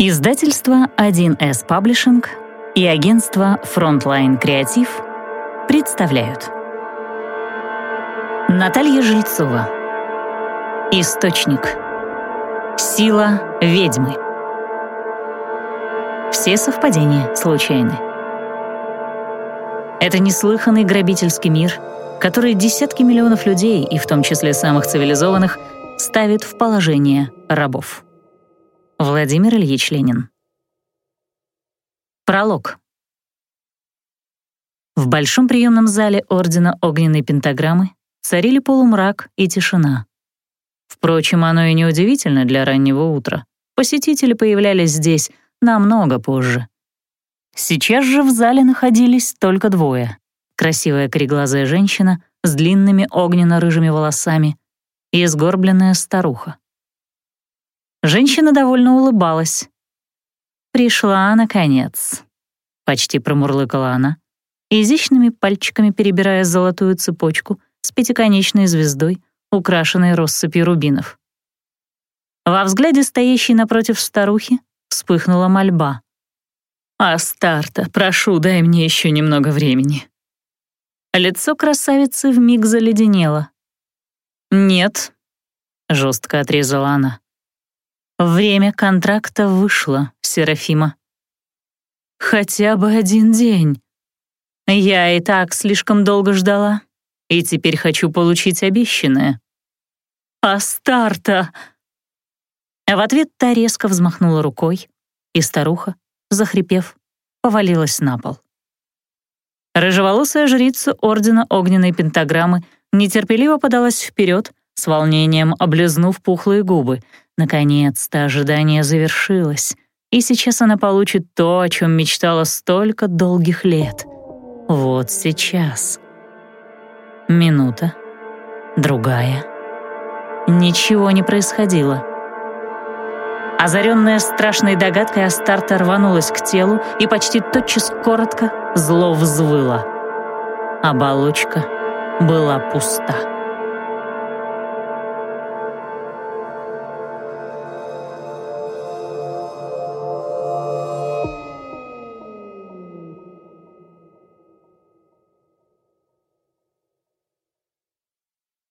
Издательство 1С Паблишинг и агентство Frontline Креатив представляют Наталья Жильцова Источник Сила ведьмы Все совпадения случайны. Это неслыханный грабительский мир, который десятки миллионов людей, и в том числе самых цивилизованных, ставит в положение рабов. Владимир Ильич Ленин. Пролог. В большом приемном зале Ордена Огненной Пентаграммы царили полумрак и тишина. Впрочем, оно и неудивительно для раннего утра. Посетители появлялись здесь намного позже. Сейчас же в зале находились только двое. Красивая кореглазая женщина с длинными огненно-рыжими волосами и сгорбленная старуха. Женщина довольно улыбалась. «Пришла, наконец», — почти промурлыкала она, изящными пальчиками перебирая золотую цепочку с пятиконечной звездой, украшенной россыпью рубинов. Во взгляде стоящей напротив старухи вспыхнула мольба. «Астарта, прошу, дай мне еще немного времени». Лицо красавицы вмиг заледенело. «Нет», — жестко отрезала она. Время контракта вышло, Серафима. Хотя бы один день. Я и так слишком долго ждала, и теперь хочу получить обещанное. Астарта! В ответ та резко взмахнула рукой, и старуха, захрипев, повалилась на пол. Рыжеволосая жрица Ордена Огненной Пентаграммы нетерпеливо подалась вперед, с волнением облизнув пухлые губы, Наконец-то ожидание завершилось, и сейчас она получит то, о чем мечтала столько долгих лет. Вот сейчас. Минута. Другая. Ничего не происходило. Озаренная страшной догадкой, Астарта рванулась к телу и почти тотчас коротко зло взвыла. Оболочка была пуста.